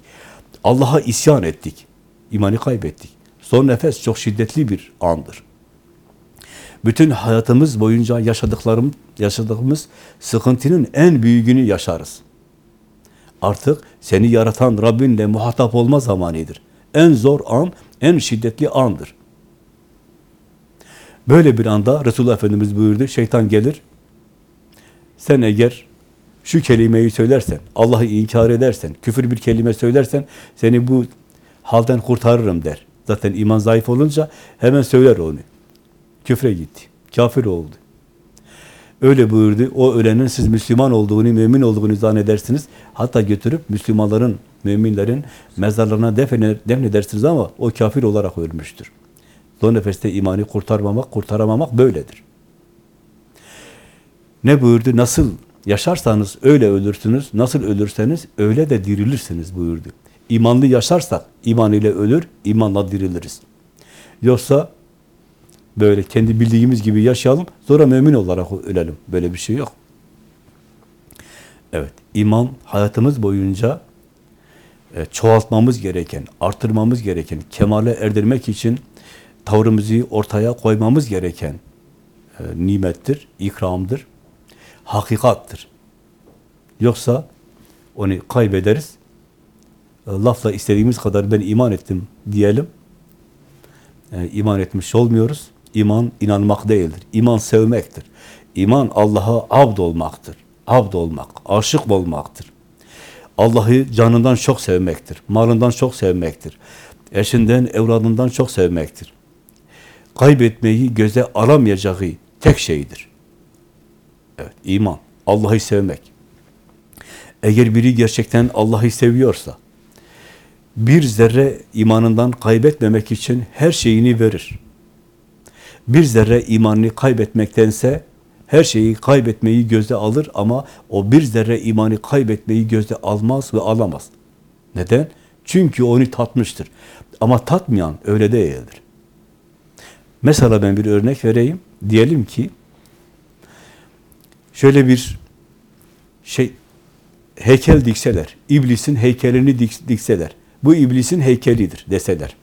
B: Allah'a isyan ettik. İmanı kaybettik. Son nefes çok şiddetli bir andır. Bütün hayatımız boyunca yaşadıklarım, yaşadığımız sıkıntının en büyüğünü yaşarız. Artık seni yaratan Rabbinle muhatap olma zamanıdır. En zor an, en şiddetli andır. Böyle bir anda Resulullah Efendimiz buyurdu, şeytan gelir, sen eğer şu kelimeyi söylersen, Allah'ı inkar edersen, küfür bir kelime söylersen, seni bu halden kurtarırım der. Zaten iman zayıf olunca hemen söyler onu. Küfre gitti, kafir oldu. Öyle buyurdu, o ölenin siz Müslüman olduğunu, mümin olduğunu zannedersiniz. Hatta götürüp Müslümanların, müminlerin mezarlarına defnedersiniz ama o kafir olarak ölmüştür. Son nefeste imanı kurtarmamak, kurtaramamak böyledir. Ne buyurdu? Nasıl yaşarsanız öyle ölürsünüz, nasıl ölürseniz öyle de dirilirsiniz buyurdu. İmanlı yaşarsak iman ile ölür, imanla diriliriz. Yoksa böyle kendi bildiğimiz gibi yaşayalım, sonra mümin olarak ölelim. Böyle bir şey yok. Evet, iman hayatımız boyunca e, çoğaltmamız gereken, artırmamız gereken, kemale erdirmek için tavrımızı ortaya koymamız gereken e, nimettir, ikramdır, hakikattır. Yoksa onu kaybederiz. E, lafla istediğimiz kadar ben iman ettim diyelim. E, iman etmiş olmuyoruz. İman inanmak değildir. İman sevmektir. İman Allah'a abd olmaktır. Abd olmak, aşık olmaktır. Allah'ı canından çok sevmektir. Malından çok sevmektir. Eşinden, evladından çok sevmektir. Kaybetmeyi göze alamayacağı tek şeydir. Evet, iman. Allah'ı sevmek. Eğer biri gerçekten Allah'ı seviyorsa, bir zerre imanından kaybetmemek için her şeyini verir. Bir zerre imanını kaybetmektense her şeyi kaybetmeyi göze alır ama o bir zerre imanı kaybetmeyi göze almaz ve alamaz. Neden? Çünkü onu tatmıştır. Ama tatmayan öyle değildir. Mesela ben bir örnek vereyim. Diyelim ki şöyle bir şey heykel dikseler, iblisin heykelini dik, dikseler, bu iblisin heykelidir deseler.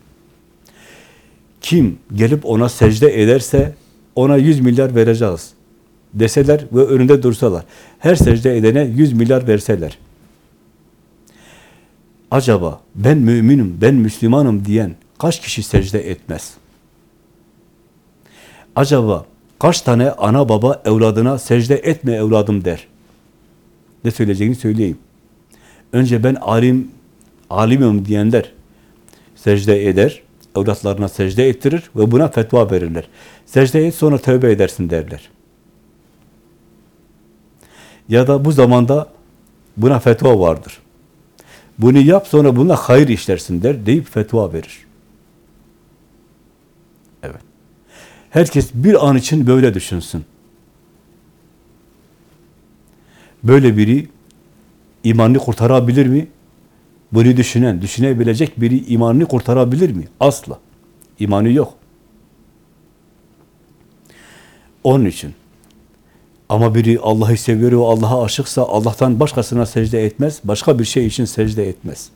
B: Kim gelip ona secde ederse ona 100 milyar vereceğiz deseler ve önünde dursalar. Her secde edene 100 milyar verseler. Acaba ben müminim, ben Müslümanım diyen kaç kişi secde etmez? Acaba kaç tane ana baba evladına secde etme evladım der? Ne söyleyeceğini söyleyeyim. Önce ben alim, alimim diyenler secde eder, evlatlarına secde ettirir ve buna fetva verirler. Secde sonra tövbe edersin derler. Ya da bu zamanda buna fetva vardır. Bunu yap sonra buna hayır işlersin der deyip fetva verir. Evet. Herkes bir an için böyle düşünsün. Böyle biri imanını kurtarabilir mi? Bunu düşünen, düşünebilecek biri imanını kurtarabilir mi? Asla. İmanı yok. Onun için. Ama biri Allah'ı seviyor ve Allah'a aşıksa Allah'tan başkasına secde etmez, başka bir şey için secde etmez.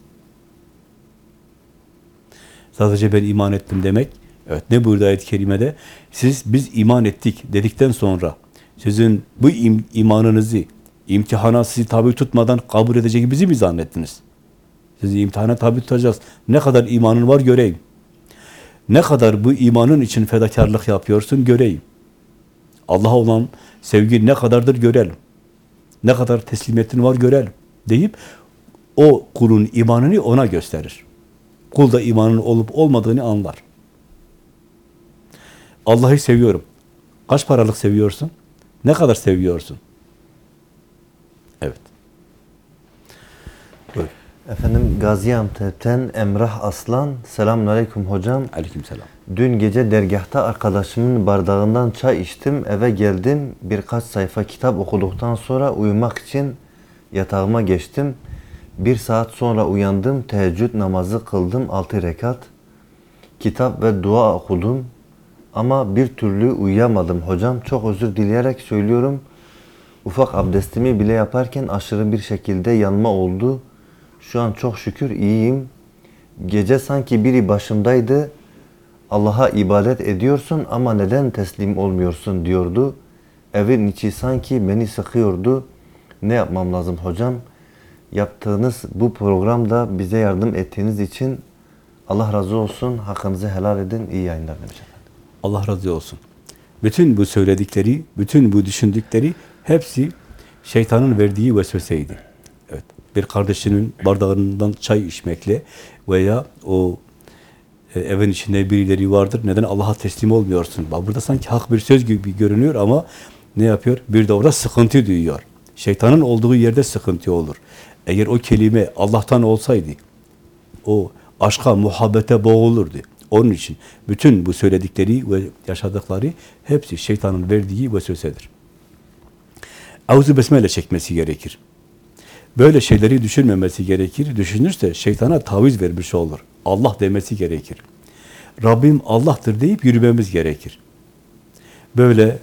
B: Sadece ben iman ettim demek, evet ne buyurdu ayet-i kerimede? Siz biz iman ettik dedikten sonra sizin bu im imanınızı imtihana sizi tabi tutmadan kabul edeceğimizi mi zannettiniz? Sizi imtihana tabi tutacağız. Ne kadar imanın var göreyim. Ne kadar bu imanın için fedakarlık yapıyorsun göreyim. Allah'a olan sevgi ne kadardır görelim. Ne kadar teslimiyetin var görelim deyip o kulun imanını ona gösterir. Kul da imanın olup olmadığını anlar. Allah'ı seviyorum. Kaç paralık seviyorsun? Ne kadar seviyorsun? Evet. Buyur.
A: Efendim Gaziantep'ten Emrah Aslan. Selamünaleyküm hocam.
B: Aleykümselam.
A: Dün gece dergahta arkadaşımın bardağından çay içtim. Eve geldim. Birkaç sayfa kitap okuduktan sonra uyumak için yatağıma geçtim. Bir saat sonra uyandım. Teheccüd namazı kıldım. Altı rekat. Kitap ve dua okudum. Ama bir türlü uyuyamadım hocam. Çok özür dileyerek söylüyorum. Ufak abdestimi bile yaparken aşırı bir şekilde yanma oldu. Şu an çok şükür iyiyim. Gece sanki biri başımdaydı. Allah'a ibadet ediyorsun ama neden teslim olmuyorsun diyordu. Evin içi sanki beni sıkıyordu. Ne yapmam lazım hocam? Yaptığınız bu programda bize yardım ettiğiniz için Allah razı olsun. Hakkınızı helal edin. İyi yayınlar demiş efendim.
B: Allah razı olsun. Bütün bu söyledikleri, bütün bu düşündükleri hepsi şeytanın verdiği vesveseydi. Bir kardeşinin bardağından çay içmekle veya o e, evin içinde birileri vardır. Neden Allah'a teslim olmuyorsun? Bak burada sanki hak bir söz gibi görünüyor ama ne yapıyor? Bir de orada sıkıntı duyuyor. Şeytanın olduğu yerde sıkıntı olur. Eğer o kelime Allah'tan olsaydı o aşka, muhabbete boğulurdu. Onun için bütün bu söyledikleri ve yaşadıkları hepsi şeytanın verdiği vesvesedir. Avzu besmele çekmesi gerekir. Böyle şeyleri düşünmemesi gerekir. Düşünürse şeytana taviz vermiş olur. Allah demesi gerekir. Rabbim Allah'tır deyip yürümemiz gerekir. Böyle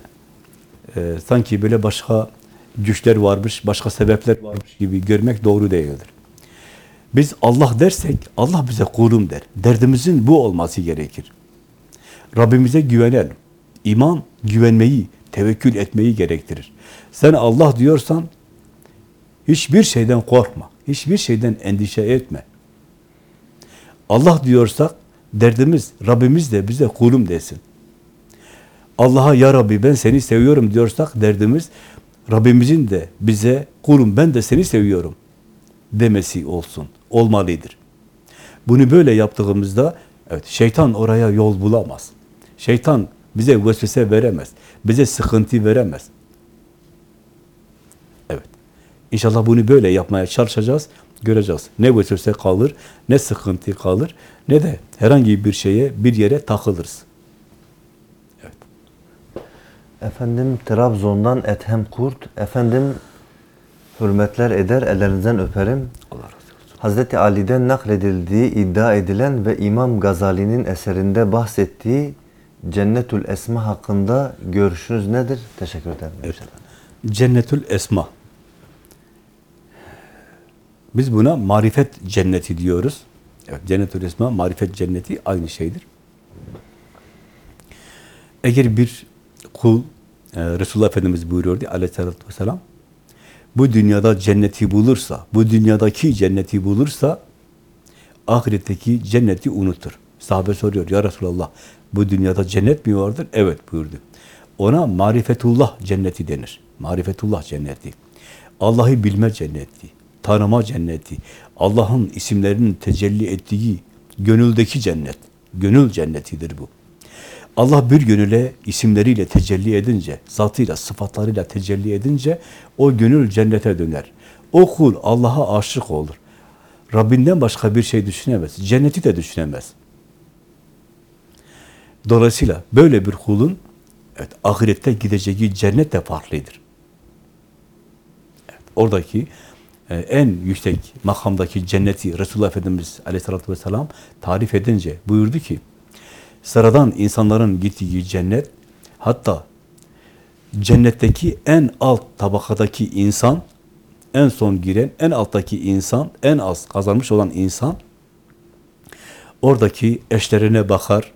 B: e, sanki böyle başka güçler varmış, başka sebepler varmış gibi görmek doğru değildir. Biz Allah dersek Allah bize kulum der. Derdimizin bu olması gerekir. Rabbimize güvenelim. İman güvenmeyi, tevekkül etmeyi gerektirir. Sen Allah diyorsan hiçbir şeyden korkma. Hiçbir şeyden endişe etme. Allah diyorsak derdimiz Rabbimiz de bize kulum desin. Allah'a ya Rabbi ben seni seviyorum diyorsak derdimiz Rabbimizin de bize kulum ben de seni seviyorum demesi olsun. Olmalıdır. Bunu böyle yaptığımızda evet şeytan oraya yol bulamaz. Şeytan bize vesvese veremez. Bize sıkıntı veremez. Evet. İnşallah bunu böyle yapmaya çalışacağız. Göreceğiz. Ne vesvese kalır, ne sıkıntı kalır, ne de herhangi bir şeye, bir yere takılırız.
A: Efendim Trabzon'dan Ethem Kurt. Efendim hürmetler eder, ellerinizden öperim.
B: Allah razı olsun.
A: Hazreti Ali'den nakledildiği iddia edilen ve İmam Gazali'nin eserinde bahsettiği Cennetül Esma hakkında görüşünüz nedir? Teşekkür ederim.
B: Evet. Cennetül Esma. Biz buna marifet cenneti diyoruz. Evet, Cennetül Esma, marifet cenneti aynı şeydir. Eğer bir kul, e, Resulullah Efendimiz buyuruyordu aleyhissalatü vesselam, bu dünyada cenneti bulursa, bu dünyadaki cenneti bulursa, ahiretteki cenneti unutur. Sahabe soruyor, ya Resulallah, bu dünyada cennet mi vardır? Evet buyurdu. Ona marifetullah cenneti denir. Marifetullah cenneti. Allah'ı bilme cenneti, tanıma cenneti, Allah'ın isimlerinin tecelli ettiği gönüldeki cennet. Gönül cennetidir bu. Allah bir gönüle isimleriyle tecelli edince, zatıyla, sıfatlarıyla tecelli edince o gönül cennete döner. O kul Allah'a aşık olur. Rabbinden başka bir şey düşünemez. Cenneti de düşünemez. Dolayısıyla böyle bir kulun evet, ahirette gideceği cennet de farklıdır. Evet, oradaki en yüksek makamdaki cenneti Resulullah Efendimiz aleyhissalatü vesselam tarif edince buyurdu ki sıradan insanların gittiği cennet hatta cennetteki en alt tabakadaki insan en son giren, en alttaki insan, en az kazanmış olan insan oradaki eşlerine bakar,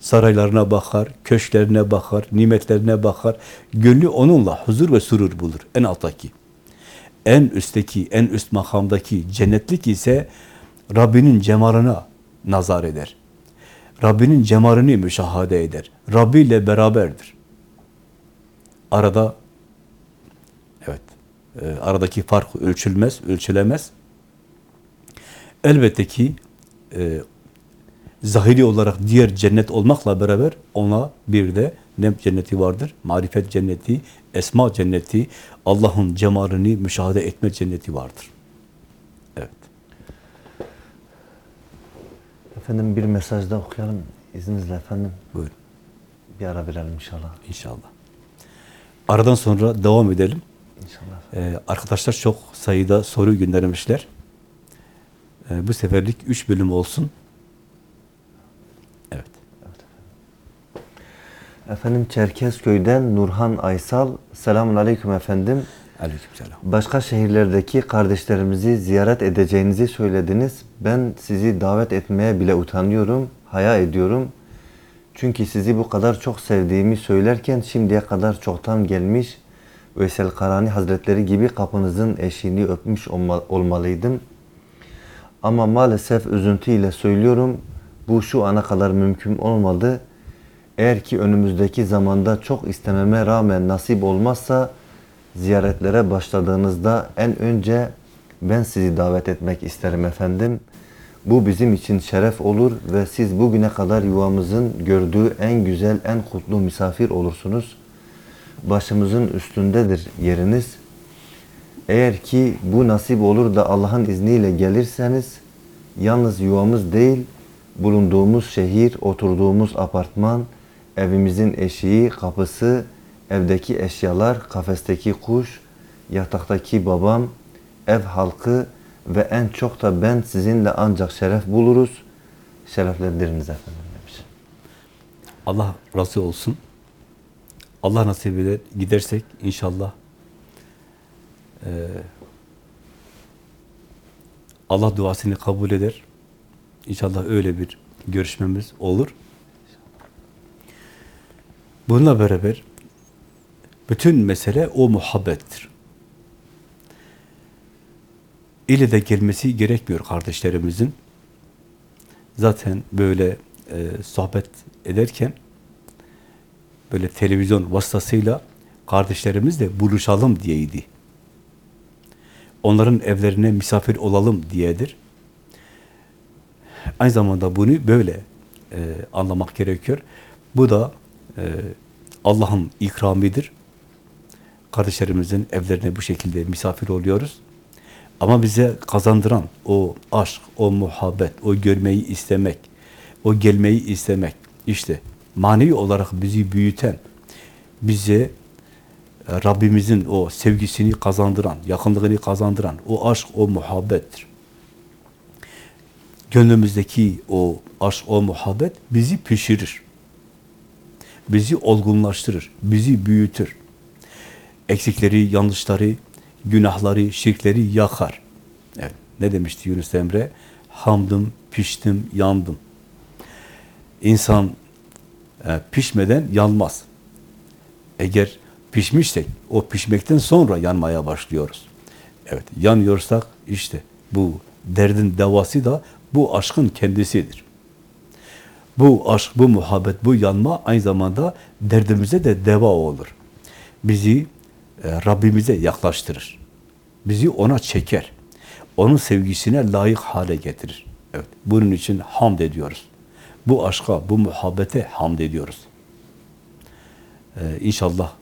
B: saraylarına bakar, köşklerine bakar, nimetlerine bakar. Gönlü onunla huzur ve surur bulur. En alttaki. En üstteki, en üst makamdaki cennetlik ise Rabbinin cemalına nazar eder. Rabbinin cemalini müşahede eder. Rabbi ile beraberdir. Arada evet e, aradaki fark ölçülmez, ölçülemez. Elbette ki e, zahiri olarak diğer cennet olmakla beraber ona bir de ne cenneti vardır? Marifet cenneti, esma cenneti, Allah'ın cemalini müşahede etme cenneti vardır. Evet.
A: Efendim bir mesaj da okuyalım izninizle efendim.
B: Buyurun
A: Bir ara verelim inşallah.
B: inşallah. Aradan sonra devam edelim.
A: İnşallah.
B: Ee, arkadaşlar çok sayıda soru göndermişler. Ee, bu seferlik üç bölüm olsun.
A: Efendim Çerkezköy'den Nurhan Aysal. Selamun Aleyküm efendim.
B: Aleykümselam.
A: Başka şehirlerdeki kardeşlerimizi ziyaret edeceğinizi söylediniz. Ben sizi davet etmeye bile utanıyorum, haya ediyorum. Çünkü sizi bu kadar çok sevdiğimi söylerken şimdiye kadar çoktan gelmiş Veysel Karani Hazretleri gibi kapınızın eşiğini öpmüş olma- olmalıydım. Ama maalesef üzüntüyle söylüyorum, bu şu ana kadar mümkün olmadı. Eğer ki önümüzdeki zamanda çok istememe rağmen nasip olmazsa ziyaretlere başladığınızda en önce ben sizi davet etmek isterim efendim. Bu bizim için şeref olur ve siz bugüne kadar yuvamızın gördüğü en güzel, en kutlu misafir olursunuz. Başımızın üstündedir yeriniz. Eğer ki bu nasip olur da Allah'ın izniyle gelirseniz yalnız yuvamız değil, bulunduğumuz şehir, oturduğumuz apartman, evimizin eşiği, kapısı, evdeki eşyalar, kafesteki kuş, yataktaki babam, ev halkı ve en çok da ben sizinle ancak şeref buluruz. Şereflendiriniz efendim demiş.
B: Allah razı olsun. Allah nasip eder gidersek inşallah Ee, Allah duasını kabul eder. İnşallah öyle bir görüşmemiz olur. Bununla beraber bütün mesele o muhabbettir. İle de gelmesi gerekmiyor kardeşlerimizin. Zaten böyle e, sohbet ederken böyle televizyon vasıtasıyla kardeşlerimizle buluşalım diyeydi. Onların evlerine misafir olalım diyedir. Aynı zamanda bunu böyle e, anlamak gerekiyor. Bu da e, Allah'ın ikramidir. Kardeşlerimizin evlerine bu şekilde misafir oluyoruz. Ama bize kazandıran o aşk, o muhabbet, o görmeyi istemek, o gelmeyi istemek, işte manevi olarak bizi büyüten, bize e, Rabbimizin o sevgisini kazandıran, yakınlığını kazandıran o aşk, o muhabbettir. Gönlümüzdeki o aşk, o muhabbet bizi pişirir. Bizi olgunlaştırır, bizi büyütür. Eksikleri, yanlışları, günahları, şirkleri yakar. Evet, ne demişti Yunus Emre? Hamdım, piştim, yandım. İnsan e, pişmeden yanmaz. Eğer pişmişsek, o pişmekten sonra yanmaya başlıyoruz. Evet, yanıyorsak işte bu derdin devası da bu aşkın kendisidir. Bu aşk, bu muhabbet, bu yanma aynı zamanda derdimize de deva olur. Bizi e, Rabbimize yaklaştırır. Bizi ona çeker. Onun sevgisine layık hale getirir. Evet, bunun için hamd ediyoruz. Bu aşka, bu muhabbete hamd ediyoruz. Ee, inşallah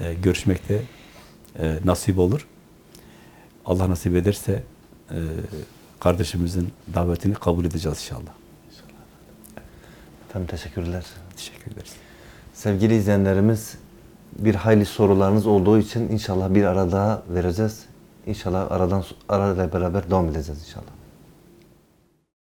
B: e, görüşmekte e, nasip olur. Allah nasip ederse e, kardeşimizin davetini kabul edeceğiz inşallah.
A: Efendim teşekkürler.
B: Teşekkür ederiz.
A: Sevgili izleyenlerimiz bir hayli sorularınız olduğu için inşallah bir ara daha vereceğiz. İnşallah aradan arayla beraber devam edeceğiz inşallah.